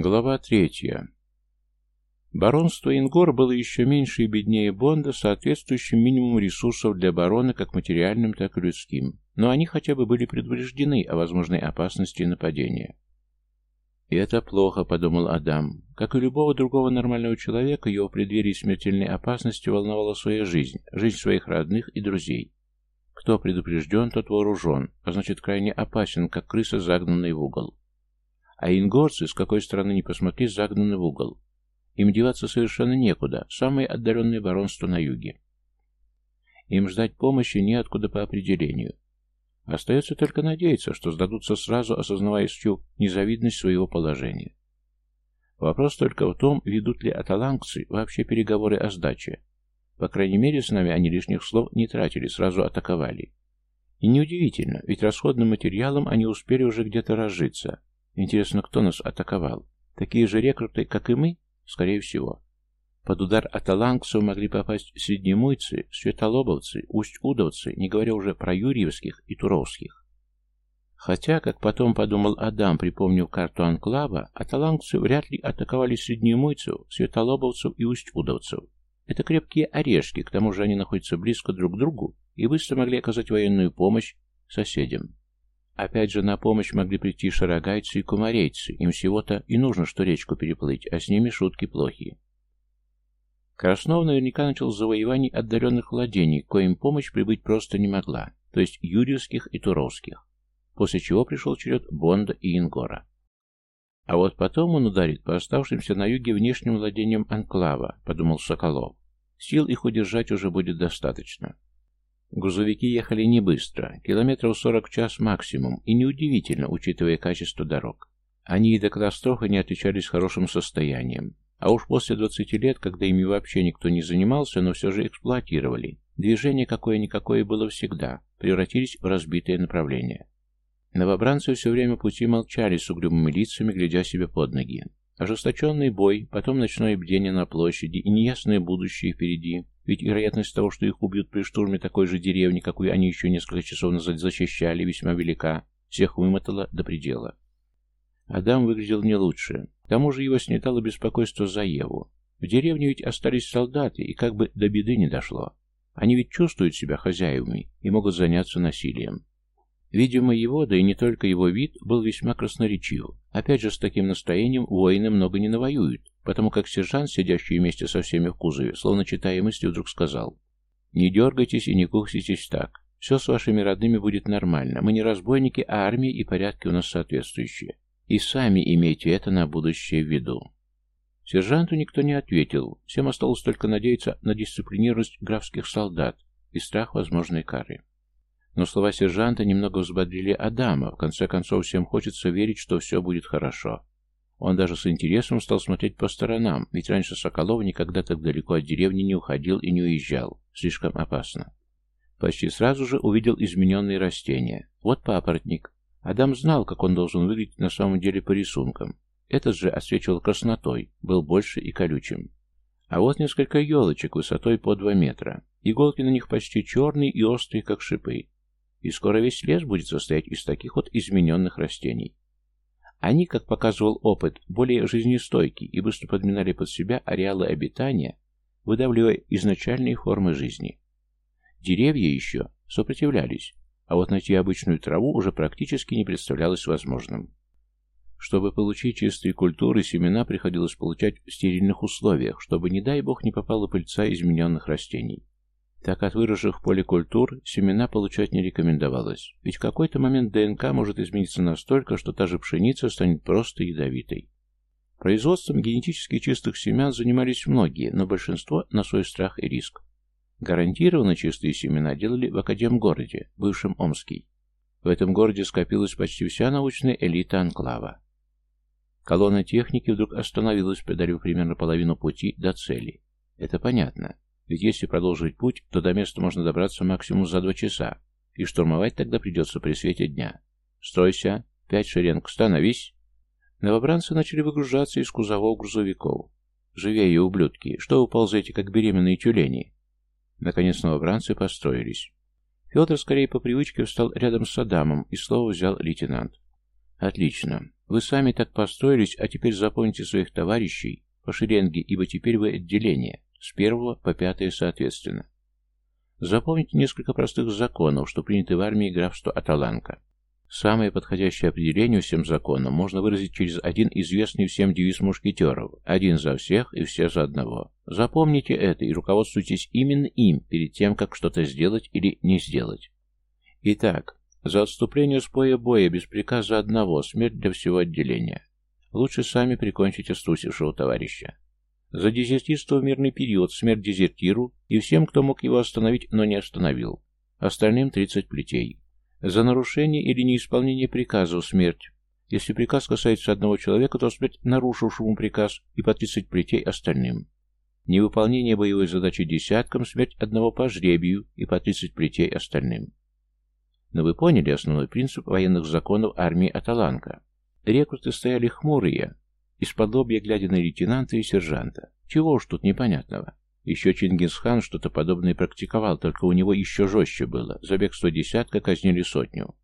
Глава третья. Баронство Ингор было еще меньше и беднее Бонда, соответствующим минимуму ресурсов для барона как материальным, так и людским, но они хотя бы были предупреждены о возможной опасности нападения. «И это плохо», — подумал Адам. Как и любого другого нормального человека, его в смертельной опасности волновала своя жизнь, жизнь своих родных и друзей. Кто предупрежден, тот вооружен, а значит крайне опасен, как крыса, загнанная в угол. А ингорцы, с какой стороны ни посмотри, загнаны в угол. Им деваться совершенно некуда, самое отдаленное баронство на юге. Им ждать помощи неоткуда по определению. Остается только надеяться, что сдадутся сразу, осознавая всю незавидность своего положения. Вопрос только в том, ведут ли аталангцы вообще переговоры о сдаче. По крайней мере, с нами они лишних слов не тратили, сразу атаковали. И неудивительно, ведь расходным материалом они успели уже где-то разжиться, Интересно, кто нас атаковал? Такие же рекруты, как и мы? Скорее всего. Под удар аталангцев могли попасть среднемуйцы, светолобовцы, усть-удовцы, не говоря уже про юрьевских и туровских. Хотя, как потом подумал Адам, припомнив карту анклава, аталангцы вряд ли атаковали среднемуйцев, светолобовцев и усть-удовцев. Это крепкие орешки, к тому же они находятся близко друг к другу и быстро могли оказать военную помощь соседям. Опять же, на помощь могли прийти шарогайцы и кумарейцы. Им всего-то и нужно, что речку переплыть, а с ними шутки плохие. Краснов наверняка начал завоевание отдаленных владений, коим помощь прибыть просто не могла, то есть юрьевских и туровских, после чего пришел черед Бонда и Ингора. А вот потом он ударит по оставшимся на юге внешним владениям Анклава, подумал Соколов. Сил их удержать уже будет достаточно. Грузовики ехали не быстро, километров 40 в час максимум, и неудивительно, учитывая качество дорог. Они и до катастрофы не отличались хорошим состоянием. А уж после 20 лет, когда ими вообще никто не занимался, но все же эксплуатировали, движение какое-никакое было всегда, превратились в разбитое направление. Новобранцы все время пути молчали с угрюмыми лицами, глядя себе под ноги. Ожесточенный бой, потом ночное бдение на площади и неясное будущее впереди, ведь вероятность того, что их убьют при штурме такой же деревни, какую они еще несколько часов назад защищали, весьма велика, всех вымотала до предела. Адам выглядел не лучше. К тому же его снятало беспокойство за Еву. В деревне ведь остались солдаты, и как бы до беды не дошло. Они ведь чувствуют себя хозяевами и могут заняться насилием. Видимо, его, да и не только его вид, был весьма красноречив. Опять же, с таким настроением воины много не навоюют, потому как сержант, сидящий вместе со всеми в кузове, словно читая мысли, вдруг сказал «Не дергайтесь и не кухситесь так. Все с вашими родными будет нормально. Мы не разбойники, а армия и порядки у нас соответствующие. И сами имейте это на будущее в виду». Сержанту никто не ответил. Всем осталось только надеяться на дисциплинированность графских солдат и страх возможной кары. Но слова сержанта немного взбодрили Адама. В конце концов, всем хочется верить, что все будет хорошо. Он даже с интересом стал смотреть по сторонам, ведь раньше Соколов никогда так далеко от деревни не уходил и не уезжал. Слишком опасно. Почти сразу же увидел измененные растения. Вот папоротник. Адам знал, как он должен выглядеть на самом деле по рисункам. Этот же освечивал краснотой, был больше и колючим. А вот несколько елочек высотой по два метра. Иголки на них почти черные и острые, как шипы и скоро весь лес будет состоять из таких вот измененных растений. Они, как показывал опыт, более жизнестойкие и быстро подминали под себя ареалы обитания, выдавливая изначальные формы жизни. Деревья еще сопротивлялись, а вот найти обычную траву уже практически не представлялось возможным. Чтобы получить чистые культуры, семена приходилось получать в стерильных условиях, чтобы, не дай бог, не попала пыльца измененных растений. Так от выраженных в поле культур семена получать не рекомендовалось, ведь в какой-то момент ДНК может измениться настолько, что та же пшеница станет просто ядовитой. Производством генетически чистых семян занимались многие, но большинство на свой страх и риск. Гарантированно чистые семена делали в Академгороде, бывшем Омский. В этом городе скопилась почти вся научная элита анклава. Колонна техники вдруг остановилась, преодолев примерно половину пути до цели. Это понятно. Ведь если продолжить путь, то до места можно добраться максимум за два часа, и штурмовать тогда придется при свете дня. «Стройся! Пять шеренг! Становись!» Новобранцы начали выгружаться из кузовов грузовиков. «Живее, ублюдки! Что вы ползаете, как беременные тюлени?» Наконец новобранцы построились. Федор скорее по привычке встал рядом с Адамом, и слово взял лейтенант. Отлично. Вы сами так построились, а теперь запомните своих товарищей по шеренге, ибо теперь вы отделение, с первого по пятое соответственно. Запомните несколько простых законов, что приняты в армии графства Аталанка. Самое подходящее определение всем законам можно выразить через один известный всем девиз мушкетеров «один за всех и все за одного». Запомните это и руководствуйтесь именно им перед тем, как что-то сделать или не сделать. Итак, за отступление с поя боя без приказа одного, смерть для всего отделения. Лучше сами прикончите струсившего товарища. За дезертирство в мирный период, смерть дезертиру и всем, кто мог его остановить, но не остановил. Остальным 30 плетей. За нарушение или неисполнение приказов смерть. Если приказ касается одного человека, то смерть нарушившему приказ и по 30 плетей остальным. Невыполнение боевой задачи десяткам, смерть одного по жребию и по 30 плетей остальным. Но вы поняли основной принцип военных законов армии Аталанка. Рекруты стояли хмурые, из-под лобья глядя на лейтенанта и сержанта. Чего уж тут непонятного. Еще Чингисхан что-то подобное практиковал, только у него еще жестче было. За бегство десятка казнили сотню.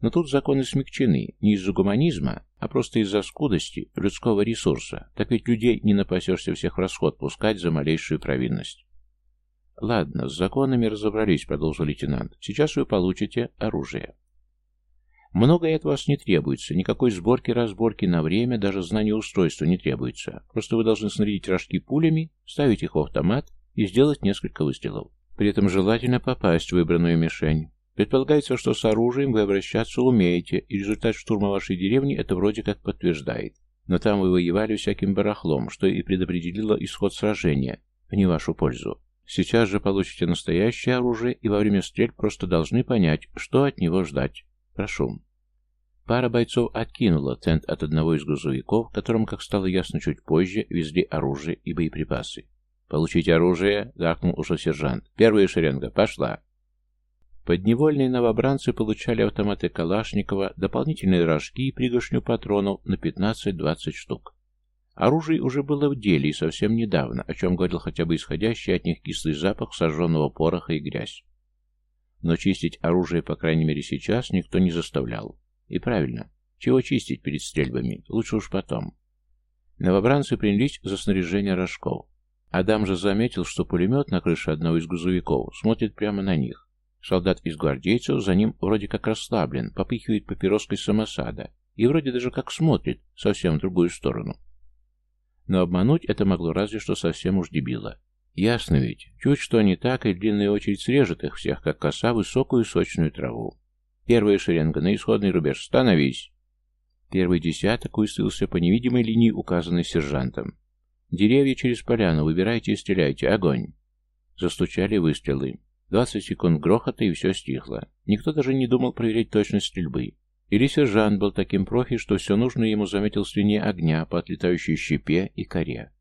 Но тут законы смягчены не из-за гуманизма, а просто из-за скудости людского ресурса. Так ведь людей не напасешься всех в расход пускать за малейшую провинность. «Ладно, с законами разобрались», — продолжил лейтенант. «Сейчас вы получите оружие». Многое от вас не требуется, никакой сборки-разборки на время, даже знания устройства не требуется. Просто вы должны снарядить рожки пулями, ставить их в автомат и сделать несколько выстрелов. При этом желательно попасть в выбранную мишень. Предполагается, что с оружием вы обращаться умеете, и результат штурма вашей деревни это вроде как подтверждает. Но там вы воевали всяким барахлом, что и предопределило исход сражения, в не вашу пользу. Сейчас же получите настоящее оружие, и во время стрельб просто должны понять, что от него ждать. Прошу. Пара бойцов откинула тент от одного из грузовиков, которым, как стало ясно чуть позже, везли оружие и боеприпасы. «Получить оружие!» — гаркнул уже сержант. «Первая шеренга! Пошла!» Подневольные новобранцы получали автоматы Калашникова, дополнительные рожки и пригоршню патронов на 15-20 штук. Оружие уже было в деле и совсем недавно, о чем говорил хотя бы исходящий от них кислый запах сожженного пороха и грязь. Но чистить оружие, по крайней мере сейчас, никто не заставлял. И правильно. Чего чистить перед стрельбами? Лучше уж потом. Новобранцы принялись за снаряжение рожков. Адам же заметил, что пулемет на крыше одного из грузовиков смотрит прямо на них. Солдат из гвардейцев за ним вроде как расслаблен, попыхивает папироской самосада и вроде даже как смотрит совсем в другую сторону. Но обмануть это могло разве что совсем уж дебила. Ясно ведь, чуть что не так, и длинная очередь срежет их всех, как коса, высокую сочную траву. Первая шеренга на исходный рубеж. Становись! Первый десяток выставился по невидимой линии, указанной сержантом. Деревья через поляну, выбирайте и стреляйте. Огонь! Застучали выстрелы. Двадцать секунд грохота, и все стихло. Никто даже не думал проверять точность стрельбы. Или сержант был таким профи, что все нужное ему заметил с линии огня по отлетающей щепе и коре.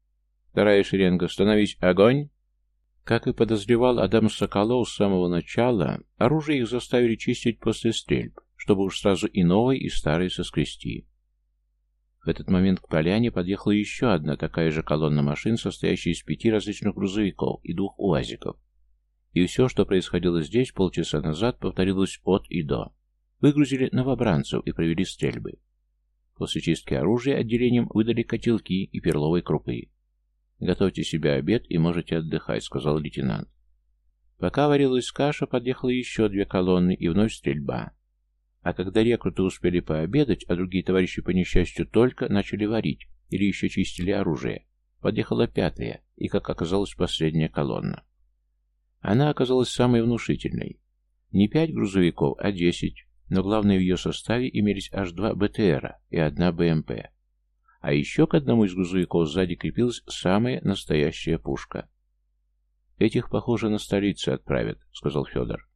Вторая шеренга. Становись. Огонь! Как и подозревал Адам Соколов с самого начала, оружие их заставили чистить после стрельб, чтобы уж сразу и новое, и старое соскрести. В этот момент к поляне подъехала еще одна такая же колонна машин, состоящая из пяти различных грузовиков и двух уазиков. И все, что происходило здесь полчаса назад, повторилось от и до. Выгрузили новобранцев и провели стрельбы. После чистки оружия отделением выдали котелки и перловой крупы. «Готовьте себе обед и можете отдыхать», — сказал лейтенант. Пока варилась каша, подъехало еще две колонны и вновь стрельба. А когда рекруты успели пообедать, а другие товарищи по несчастью только начали варить или еще чистили оружие, подъехала пятая и, как оказалось, последняя колонна. Она оказалась самой внушительной. Не пять грузовиков, а десять, но главное в ее составе имелись аж два БТРа и одна БМП. А еще к одному из грузовиков сзади крепилась самая настоящая пушка. «Этих, похоже, на столице отправят», — сказал Федор.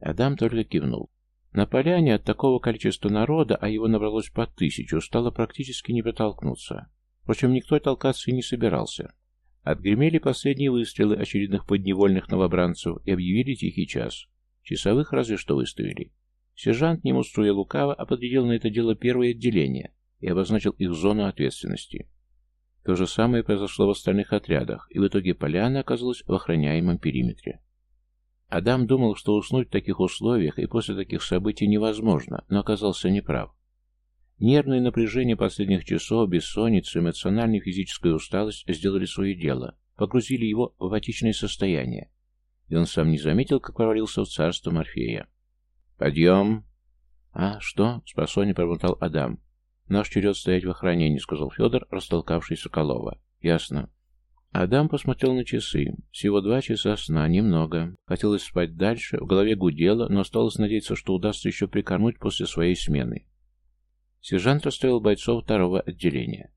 Адам только кивнул. На поляне от такого количества народа, а его набралось по тысячу, стало практически не протолкнуться. Впрочем, никто толкаться и не собирался. Отгремели последние выстрелы очередных подневольных новобранцев и объявили тихий час. Часовых разве что выставили. Сержант, не муструя лукаво, определил на это дело первое отделение, и обозначил их зону ответственности. То же самое произошло в остальных отрядах, и в итоге поляна оказалась в охраняемом периметре. Адам думал, что уснуть в таких условиях и после таких событий невозможно, но оказался неправ. Нервное напряжение последних часов, бессонница, эмоциональная и физическая усталость сделали свое дело, погрузили его в апатичное состояние. И он сам не заметил, как провалился в царство Морфея. «Подъем!» «А, что?» — спросонья пробормотал Адам. «Наш черед стоять в охранении», — сказал Федор, растолкавший Соколова. «Ясно». Адам посмотрел на часы. Всего два часа сна, немного. Хотелось спать дальше, в голове гудело, но осталось надеяться, что удастся еще прикорнуть после своей смены. Сержант расставил бойцов второго отделения.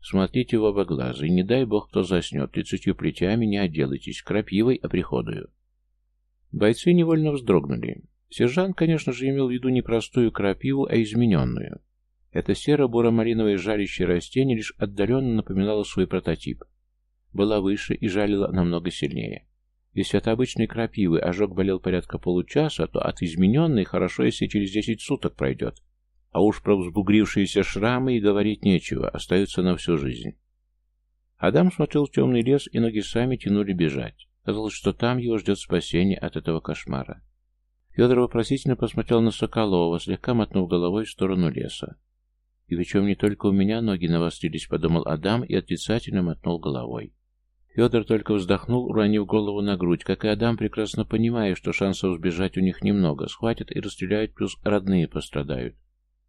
«Смотрите в оба глаза, и не дай бог, кто заснет, тридцатью плетями не отделайтесь, крапивой оприходую». Бойцы невольно вздрогнули. Сержант, конечно же, имел в виду не простую крапиву, а измененную. Это серо-буро-малиновое жалящее растение лишь отдаленно напоминало свой прототип. Была выше и жалила намного сильнее. Если от обычной крапивы ожог болел порядка получаса, то от измененной хорошо, если через 10 суток пройдет. А уж про взбугрившиеся шрамы и говорить нечего, остаются на всю жизнь. Адам смотрел в темный лес, и ноги сами тянули бежать. Казалось, что там его ждет спасение от этого кошмара. Федор вопросительно посмотрел на Соколова, слегка мотнув головой в сторону леса. «И причем не только у меня ноги навострились», — подумал Адам и отрицательно мотнул головой. Федор только вздохнул, уронив голову на грудь, как и Адам, прекрасно понимая, что шансов сбежать у них немного, схватят и расстреляют, плюс родные пострадают.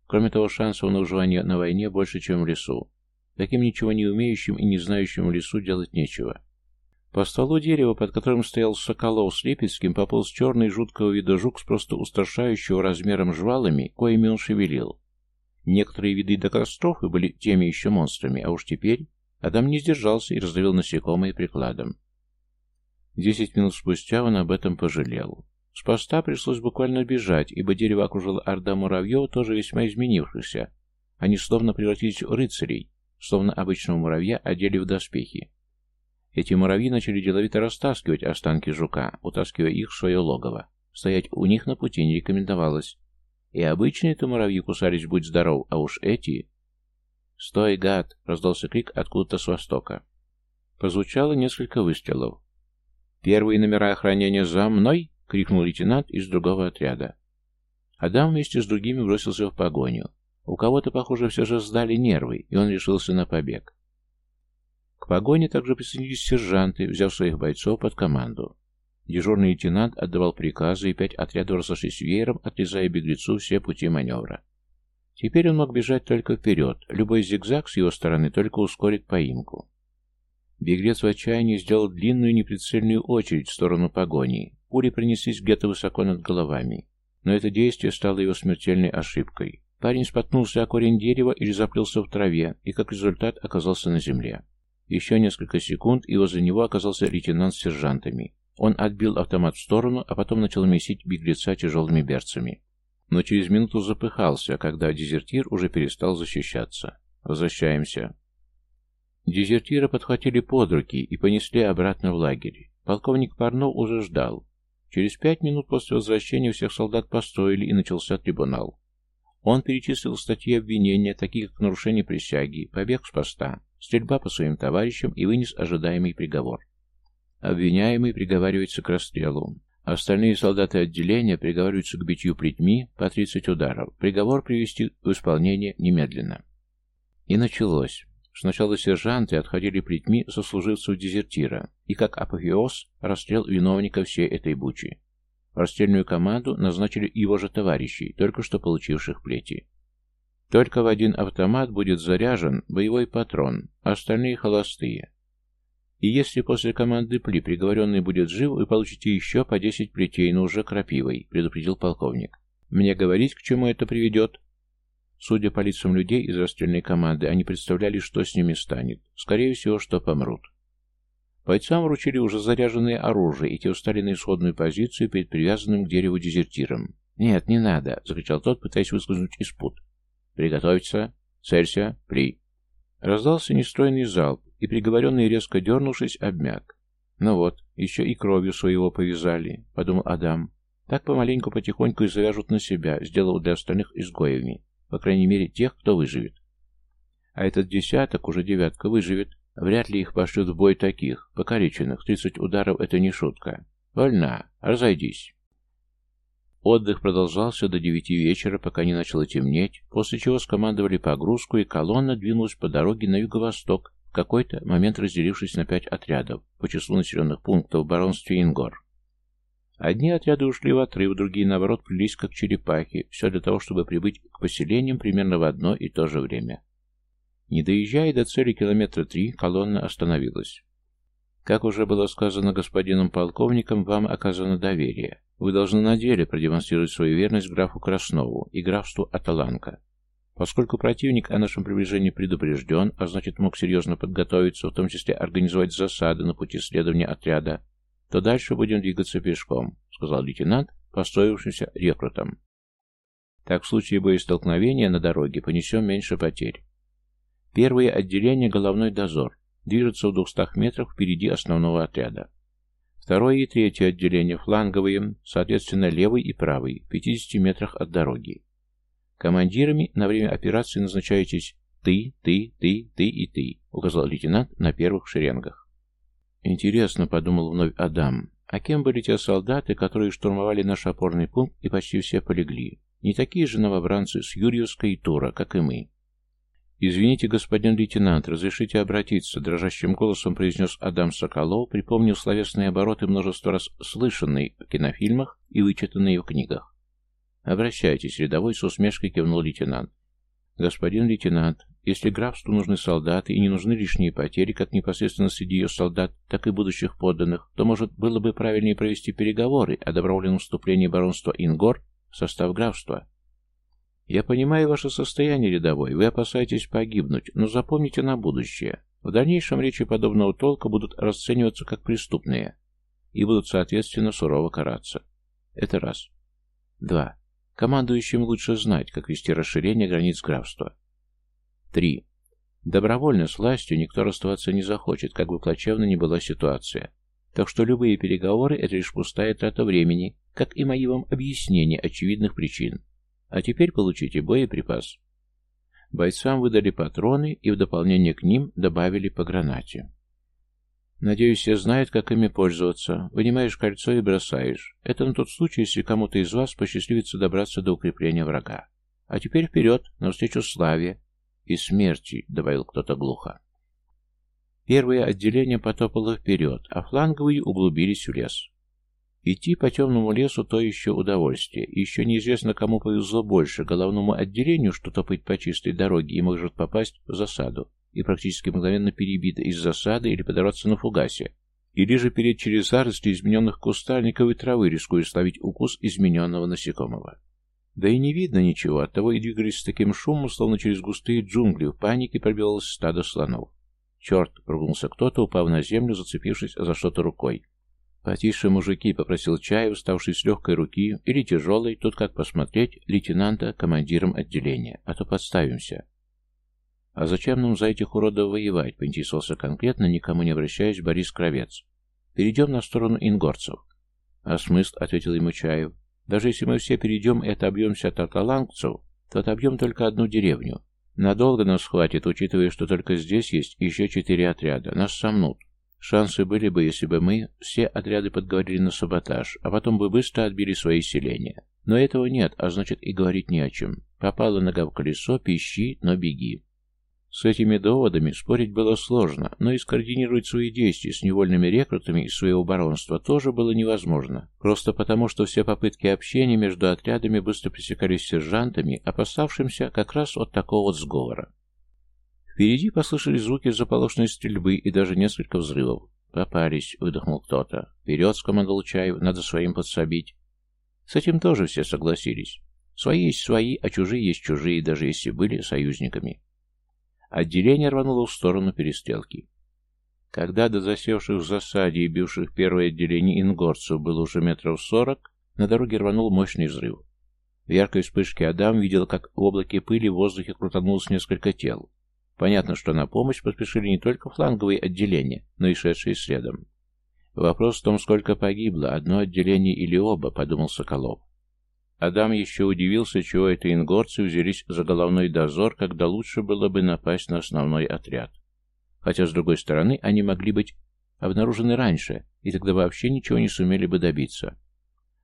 Кроме того, шансов на выживание на войне больше, чем в лесу. Таким ничего не умеющим и не знающим в лесу делать нечего. По стволу дерева, под которым стоял Соколов с Липецким, пополз черный жуткого вида жук с просто устрашающего размером жвалами, коими он шевелил. Некоторые виды до катастрофы были теми еще монстрами, а уж теперь Адам не сдержался и раздавил насекомое прикладом. Десять минут спустя он об этом пожалел. С поста пришлось буквально бежать, ибо дерево окружила орда муравьев, тоже весьма изменившихся. Они словно превратились в рыцарей, словно обычного муравья одели в доспехи. Эти муравьи начали деловито растаскивать останки жука, утаскивая их в свое логово. Стоять у них на пути не рекомендовалось. И обычные-то муравьи кусались, будь здоров, а уж эти... «Стой, гад!» — раздался крик откуда-то с востока. Прозвучало несколько выстрелов. «Первые номера охранения за мной!» — крикнул лейтенант из другого отряда. Адам вместе с другими бросился в погоню. У кого-то, похоже, все же сдали нервы, и он решился на побег. К погоне также присоединились сержанты, взяв своих бойцов под команду. Дежурный лейтенант отдавал приказы, и пять отрядов разошлись веером, отрезая беглецу все пути маневра. Теперь он мог бежать только вперед, любой зигзаг с его стороны только ускорит поимку. Беглец в отчаянии сделал длинную неприцельную очередь в сторону погони. Пули принеслись где-то высоко над головами. Но это действие стало его смертельной ошибкой. Парень споткнулся о корень дерева или заплелся в траве, и как результат оказался на земле. Еще несколько секунд, и возле него оказался лейтенант с сержантами. Он отбил автомат в сторону, а потом начал месить беглеца тяжелыми берцами. Но через минуту запыхался, когда дезертир уже перестал защищаться. «Возвращаемся». Дезертира подхватили под руки и понесли обратно в лагерь. Полковник Парнов уже ждал. Через пять минут после возвращения всех солдат построили и начался трибунал. Он перечислил статьи обвинения, такие как нарушение присяги, побег с поста, стрельба по своим товарищам и вынес ожидаемый приговор. Обвиняемый приговаривается к расстрелу. Остальные солдаты отделения приговариваются к битью плетьми по 30 ударов. Приговор привести в исполнение немедленно. И началось. Сначала сержанты отходили плетьми сослуживцев дезертира, и как апофеоз расстрел виновника всей этой бучи. Расстрельную команду назначили его же товарищей, только что получивших плети. Только в один автомат будет заряжен боевой патрон, остальные холостые. И если после команды пли приговоренный будет жив, вы получите еще по 10 плетей, но уже крапивой, предупредил полковник. Мне говорить, к чему это приведет? Судя по лицам людей из расстрельной команды, они представляли, что с ними станет. Скорее всего, что помрут. Бойцам вручили уже заряженное оружие, и те устали на исходную позицию перед привязанным к дереву дезертиром. «Нет, не надо!» — закричал тот, пытаясь выскользнуть из пут. «Приготовиться! Целься! Пли!» Раздался нестройный залп, и приговоренный, резко дернувшись, обмяк. «Ну вот, еще и кровью своего повязали», — подумал Адам. «Так помаленьку, потихоньку и завяжут на себя, сделав для остальных изгоями, по крайней мере, тех, кто выживет. А этот десяток, уже девятка, выживет. Вряд ли их пошлют в бой таких, покалеченных. Тридцать ударов — это не шутка. Вольна, разойдись». Отдых продолжался до девяти вечера, пока не начало темнеть, после чего скомандовали погрузку, и колонна двинулась по дороге на юго-восток, в какой-то момент разделившись на пять отрядов по числу населенных пунктов баронстве Ингор. Одни отряды ушли в отрыв, другие, наоборот, плелись как черепахи, все для того, чтобы прибыть к поселениям примерно в одно и то же время. Не доезжая до цели километра три, колонна остановилась. Как уже было сказано господином полковником, вам оказано доверие. Вы должны на деле продемонстрировать свою верность графу Краснову и графству Аталанка. Поскольку противник о нашем приближении предупрежден, а значит мог серьезно подготовиться, в том числе организовать засады на пути следования отряда, то дальше будем двигаться пешком, сказал лейтенант, построившимся рекрутом. Так в случае боестолкновения на дороге понесем меньше потерь. Первое отделение головной дозор движется в двухстах метрах впереди основного отряда. Второе и третье отделение фланговые, соответственно левый и правый, в 50 метрах от дороги. Командирами на время операции назначаетесь ты, ты, ты, ты и ты, указал лейтенант на первых шеренгах. Интересно, подумал вновь Адам, а кем были те солдаты, которые штурмовали наш опорный пункт и почти все полегли? Не такие же новобранцы с Юрьевска и Тура, как и мы. «Извините, господин лейтенант, разрешите обратиться», — дрожащим голосом произнес Адам Соколов, припомнив словесные обороты множество раз слышанные в кинофильмах и вычитанные в книгах. «Обращайтесь», — рядовой с усмешкой кивнул лейтенант. «Господин лейтенант, если графству нужны солдаты и не нужны лишние потери, как непосредственно среди ее солдат, так и будущих подданных, то, может, было бы правильнее провести переговоры о добровольном вступлении баронства Ингор в состав графства». Я понимаю ваше состояние, рядовой, вы опасаетесь погибнуть, но запомните на будущее. В дальнейшем речи подобного толка будут расцениваться как преступные и будут, соответственно, сурово караться. Это раз. Два. Командующим лучше знать, как вести расширение границ графства. Три. Добровольно с властью никто расставаться не захочет, как бы плачевна ни была ситуация. Так что любые переговоры – это лишь пустая трата времени, как и мои вам объяснения очевидных причин. А теперь получите боеприпас. Бойцам выдали патроны и в дополнение к ним добавили по гранате. Надеюсь, все знают, как ими пользоваться. Вынимаешь кольцо и бросаешь. Это на тот случай, если кому-то из вас посчастливится добраться до укрепления врага. А теперь вперед, навстречу славе и смерти, добавил кто-то глухо. Первое отделение потопало вперед, а фланговые углубились в лес. Идти по темному лесу то еще удовольствие. Еще неизвестно, кому повезло больше, головному отделению, что топает по чистой дороге и может попасть в засаду, и практически мгновенно перебито из засады или подорваться на фугасе, или же перед через заросли измененных кустарников и травы, рискуя словить укус измененного насекомого. Да и не видно ничего, оттого и двигались с таким шумом, словно через густые джунгли, в панике пробивалось стадо слонов. «Черт!» — ругнулся кто-то, упав на землю, зацепившись за что-то рукой. «Потише, мужики», — попросил Чаев, ставший с легкой руки, или тяжелой, тут как посмотреть, лейтенанта командиром отделения, а то подставимся. «А зачем нам за этих уродов воевать?» — поинтересовался конкретно, никому не обращаясь, Борис Кровец. «Перейдем на сторону ингорцев». «А смысл?» — ответил ему Чаев. «Даже если мы все перейдем и отобьемся от аталангцев, то отобьем только одну деревню. Надолго нас хватит, учитывая, что только здесь есть еще четыре отряда. Нас сомнут. Шансы были бы, если бы мы все отряды подговорили на саботаж, а потом бы быстро отбили свои селения. Но этого нет, а значит и говорить не о чем. Попала нога в колесо, пищи, но беги. С этими доводами спорить было сложно, но и скоординировать свои действия с невольными рекрутами из своего баронства тоже было невозможно, просто потому, что все попытки общения между отрядами быстро пресекались сержантами, опасавшимся как раз от такого вот сговора. Впереди послышались звуки заполошенной стрельбы и даже несколько взрывов. «Попались», — выдохнул кто-то. «Вперед», — скомандовал Чаев, — «надо своим подсобить». С этим тоже все согласились. Свои есть свои, а чужие есть чужие, даже если были союзниками. Отделение рвануло в сторону перестрелки. Когда до засевших в засаде и бивших первое отделение ингорцев было уже метров сорок, на дороге рванул мощный взрыв. В яркой вспышке Адам видел, как в облаке пыли в воздухе крутанулось несколько тел. Понятно, что на помощь поспешили не только фланговые отделения, но и шедшие следом. Вопрос в том, сколько погибло, одно отделение или оба, подумал Соколов. Адам еще удивился, чего это ингорцы взялись за головной дозор, когда лучше было бы напасть на основной отряд. Хотя, с другой стороны, они могли быть обнаружены раньше, и тогда вообще ничего не сумели бы добиться.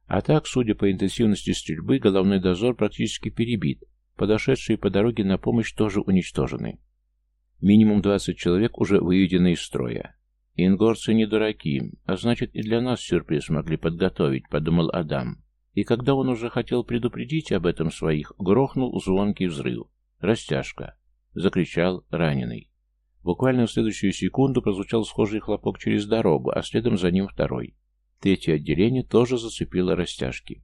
А так, судя по интенсивности стрельбы, головной дозор практически перебит, подошедшие по дороге на помощь тоже уничтожены. Минимум 20 человек уже выведены из строя. Ингорцы не дураки, а значит и для нас сюрприз могли подготовить, подумал Адам. И когда он уже хотел предупредить об этом своих, грохнул звонкий взрыв. Растяжка. Закричал раненый. Буквально в следующую секунду прозвучал схожий хлопок через дорогу, а следом за ним второй. Третье отделение тоже зацепило растяжки.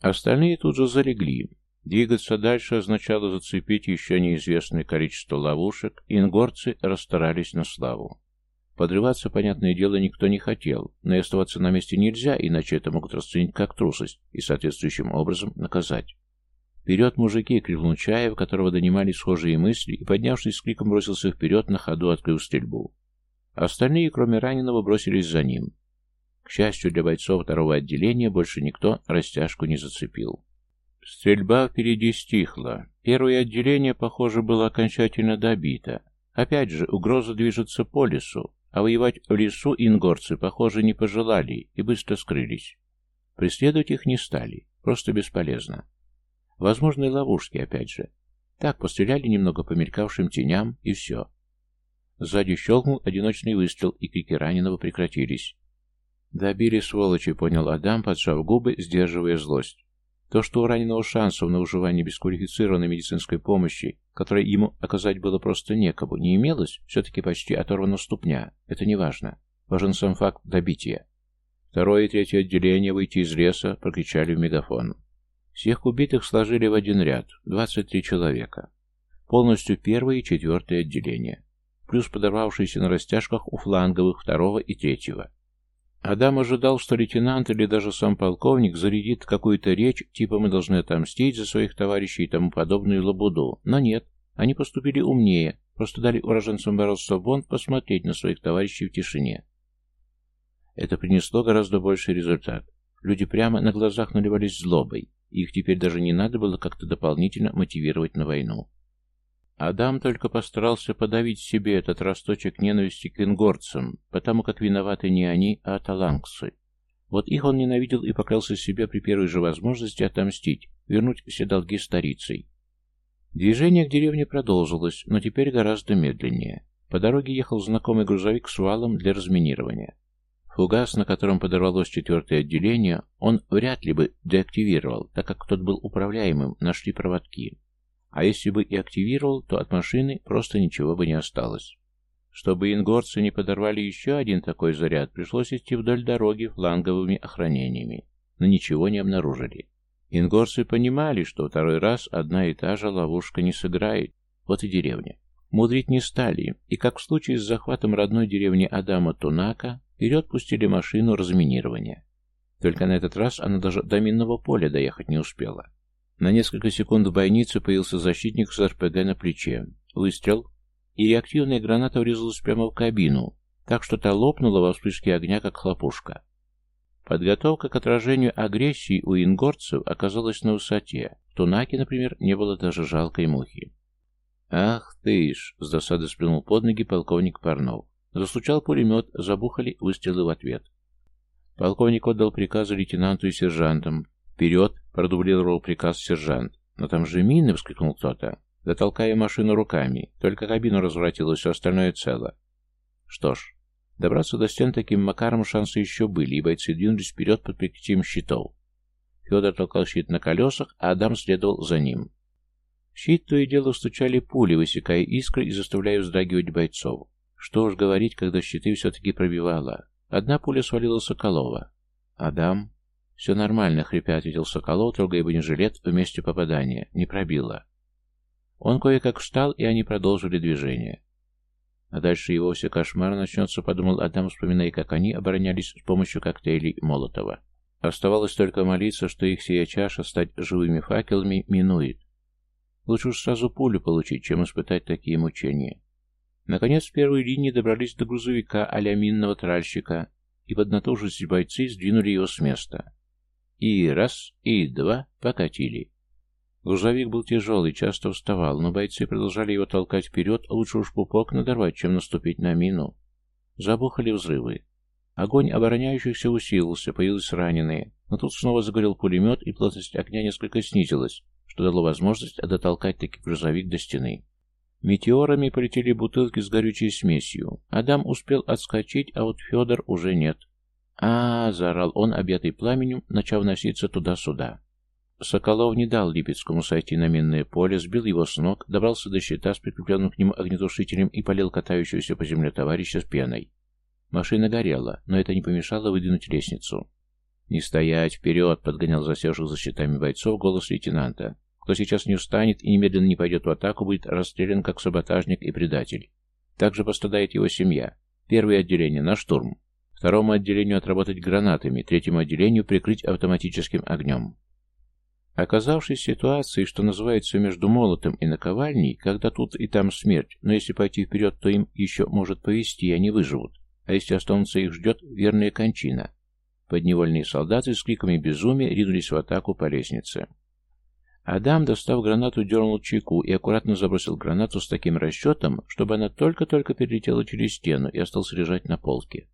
Остальные тут же залегли. Двигаться дальше означало зацепить еще неизвестное количество ловушек, и ингорцы расстарались на славу. Подрываться, понятное дело, никто не хотел, но и оставаться на месте нельзя, иначе это могут расценить как трусость и соответствующим образом наказать. «Вперед, мужики!» — крикнул Чаев, которого донимали схожие мысли, и, поднявшись с криком, бросился вперед, на ходу открыв стрельбу. Остальные, кроме раненого, бросились за ним. К счастью для бойцов второго отделения, больше никто растяжку не зацепил. Стрельба впереди стихла. Первое отделение, похоже, было окончательно добито. Опять же, угроза движется по лесу, а воевать в лесу ингорцы, похоже, не пожелали и быстро скрылись. Преследовать их не стали, просто бесполезно. Возможные ловушки, опять же. Так, постреляли немного по мелькавшим теням, и все. Сзади щелкнул одиночный выстрел, и крики раненого прекратились. «Добили, сволочи», — понял Адам, поджав губы, сдерживая злость. То, что у раненого шансов на выживание без квалифицированной медицинской помощи, которой ему оказать было просто некому, не имелось, все-таки почти оторвана ступня. Это не важно. Важен сам факт добития. Второе и третье отделение выйти из леса, прокричали в мегафон. Всех убитых сложили в один ряд, 23 человека. Полностью первое и четвертое отделение. Плюс подорвавшиеся на растяжках у фланговых второго и третьего. Адам ожидал, что лейтенант или даже сам полковник зарядит какую-то речь, типа «мы должны отомстить за своих товарищей» и тому подобную лабуду. Но нет, они поступили умнее, просто дали уроженцам бороться Бонд посмотреть на своих товарищей в тишине. Это принесло гораздо больший результат. Люди прямо на глазах наливались злобой. Их теперь даже не надо было как-то дополнительно мотивировать на войну. Адам только постарался подавить себе этот росточек ненависти к ингорцам, потому как виноваты не они, а талангцы. Вот их он ненавидел и поклялся себе при первой же возможности отомстить, вернуть все долги старицей. Движение к деревне продолжилось, но теперь гораздо медленнее. По дороге ехал знакомый грузовик с валом для разминирования. Фугас, на котором подорвалось четвертое отделение, он вряд ли бы деактивировал, так как тот был управляемым, нашли проводки. А если бы и активировал, то от машины просто ничего бы не осталось. Чтобы ингорцы не подорвали еще один такой заряд, пришлось идти вдоль дороги фланговыми охранениями, но ничего не обнаружили. Ингорцы понимали, что второй раз одна и та же ловушка не сыграет. Вот и деревня. Мудрить не стали, и как в случае с захватом родной деревни Адама Тунака, Вперед пустили машину разминирования. Только на этот раз она даже до минного поля доехать не успела. На несколько секунд в бойнице появился защитник с РПГ на плече. Выстрел, и реактивная граната врезалась прямо в кабину, так что та лопнула во вспышке огня, как хлопушка. Подготовка к отражению агрессии у ингорцев оказалась на высоте. В Тунаке, например, не было даже жалкой мухи. «Ах ты ж!» — с досады сплюнул под ноги полковник Парнов. Застучал пулемет, забухали выстрелы в ответ. Полковник отдал приказы лейтенанту и сержантам. «Вперед!» — продублировал приказ сержант. «Но там же мины!» — вскрикнул кто-то. Да толкая машину руками. Только кабину разворотилась, все остальное цело. Что ж, добраться до стен таким макаром шансы еще были, и бойцы двинулись вперед под прикрытием щитов. Федор толкал щит на колесах, а Адам следовал за ним. В щит то и дело стучали пули, высекая искры и заставляя вздрагивать бойцов. Что уж говорить, когда щиты все-таки пробивало. Одна пуля свалила Соколова. «Адам?» «Все нормально», — хрипя ответил Соколов, трогая бронежилет в месте попадания. Не пробило. Он кое-как встал, и они продолжили движение. А дальше и вовсе кошмар начнется, подумал Адам, вспоминая, как они оборонялись с помощью коктейлей Молотова. Оставалось только молиться, что их сия чаша стать живыми факелами минует. Лучше уж сразу пулю получить, чем испытать такие мучения. Наконец, в первой линии добрались до грузовика а-ля минного тральщика, и поднатужившись бойцы сдвинули его с места. И раз, и два покатили. Грузовик был тяжелый, часто вставал, но бойцы продолжали его толкать вперед, а лучше уж пупок надорвать, чем наступить на мину. Забухали взрывы. Огонь обороняющихся усилился, появились раненые, но тут снова загорел пулемет, и плотность огня несколько снизилась, что дало возможность дотолкать таки грузовик до стены. Метеорами полетели бутылки с горючей смесью. Адам успел отскочить, а вот Федор уже нет. А, заорал он, объятый пламенем, начав носиться туда-сюда. Соколов не дал Липецкому сойти на минное поле, сбил его с ног, добрался до щита с прикрепленным к нему огнетушителем и полил катающегося по земле товарища с пеной. Машина горела, но это не помешало выдвинуть лестницу. «Не стоять! Вперед!» — подгонял засевших за щитами бойцов голос лейтенанта. «Кто сейчас не устанет и немедленно не пойдет в атаку, будет расстрелян как саботажник и предатель. Также пострадает его семья. Первое отделение — на штурм. Второму отделению отработать гранатами, третьему отделению прикрыть автоматическим огнем. Оказавшись в ситуации, что называется между молотом и наковальней, когда тут и там смерть, но если пойти вперед, то им еще может повезти, и они выживут, а если останутся, их ждет верная кончина. Подневольные солдаты с криками безумия ринулись в атаку по лестнице. Адам, достав гранату, дернул чеку и аккуратно забросил гранату с таким расчетом, чтобы она только-только перелетела через стену и осталась лежать на полке.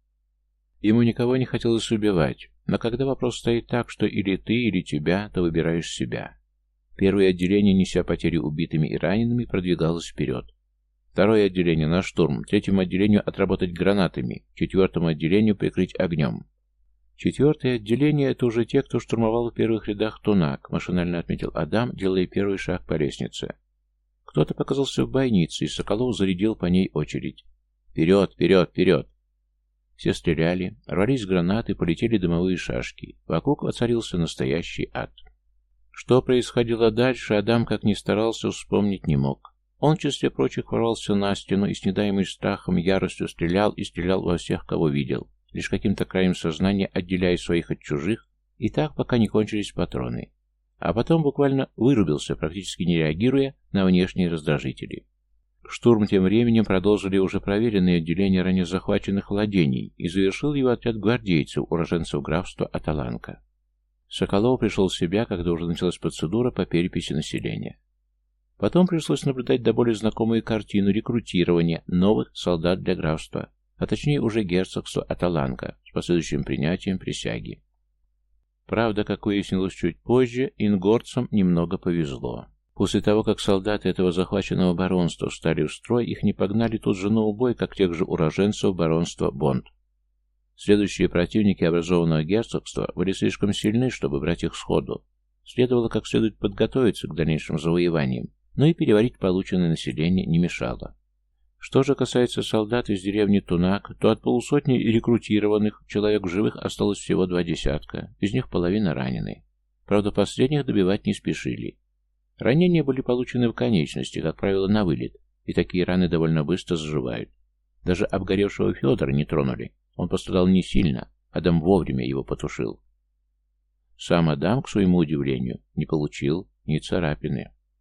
Ему никого не хотелось убивать, но когда вопрос стоит так, что или ты, или тебя, то выбираешь себя. Первое отделение, неся потери убитыми и ранеными, продвигалось вперед. Второе отделение на штурм, третьему отделению отработать гранатами, четвертому отделению прикрыть огнем. Четвертое отделение — это уже те, кто штурмовал в первых рядах Тунак, машинально отметил Адам, делая первый шаг по лестнице. Кто-то показался в бойнице, и Соколов зарядил по ней очередь. «Вперед, вперед, вперед!» Все стреляли, рвались гранаты, полетели дымовые шашки. Вокруг воцарился настоящий ад. Что происходило дальше, Адам, как ни старался, вспомнить не мог. Он, в числе прочих, ворвался на стену и с недаемой страхом яростью стрелял и стрелял во всех, кого видел, лишь каким-то краем сознания отделяя своих от чужих, и так, пока не кончились патроны. А потом буквально вырубился, практически не реагируя на внешние раздражители. Штурм тем временем продолжили уже проверенные отделения ранее захваченных владений и завершил его отряд гвардейцев, уроженцев графства Аталанка. Соколов пришел в себя, когда уже началась процедура по переписи населения. Потом пришлось наблюдать до более знакомую картину рекрутирования новых солдат для графства, а точнее уже герцогства Аталанка с последующим принятием присяги. Правда, как выяснилось чуть позже, ингорцам немного повезло. После того, как солдаты этого захваченного баронства встали в строй, их не погнали тут же на убой, как тех же уроженцев баронства Бонд. Следующие противники образованного герцогства были слишком сильны, чтобы брать их сходу. Следовало как следует подготовиться к дальнейшим завоеваниям, но и переварить полученное население не мешало. Что же касается солдат из деревни Тунак, то от полусотни рекрутированных человек живых осталось всего два десятка, из них половина ранены. Правда, последних добивать не спешили. Ранения были получены в конечности, как правило, на вылет, и такие раны довольно быстро заживают. Даже обгоревшего Федора не тронули. Он пострадал не сильно, Адам вовремя его потушил. Сам Адам, к своему удивлению, не получил ни царапины.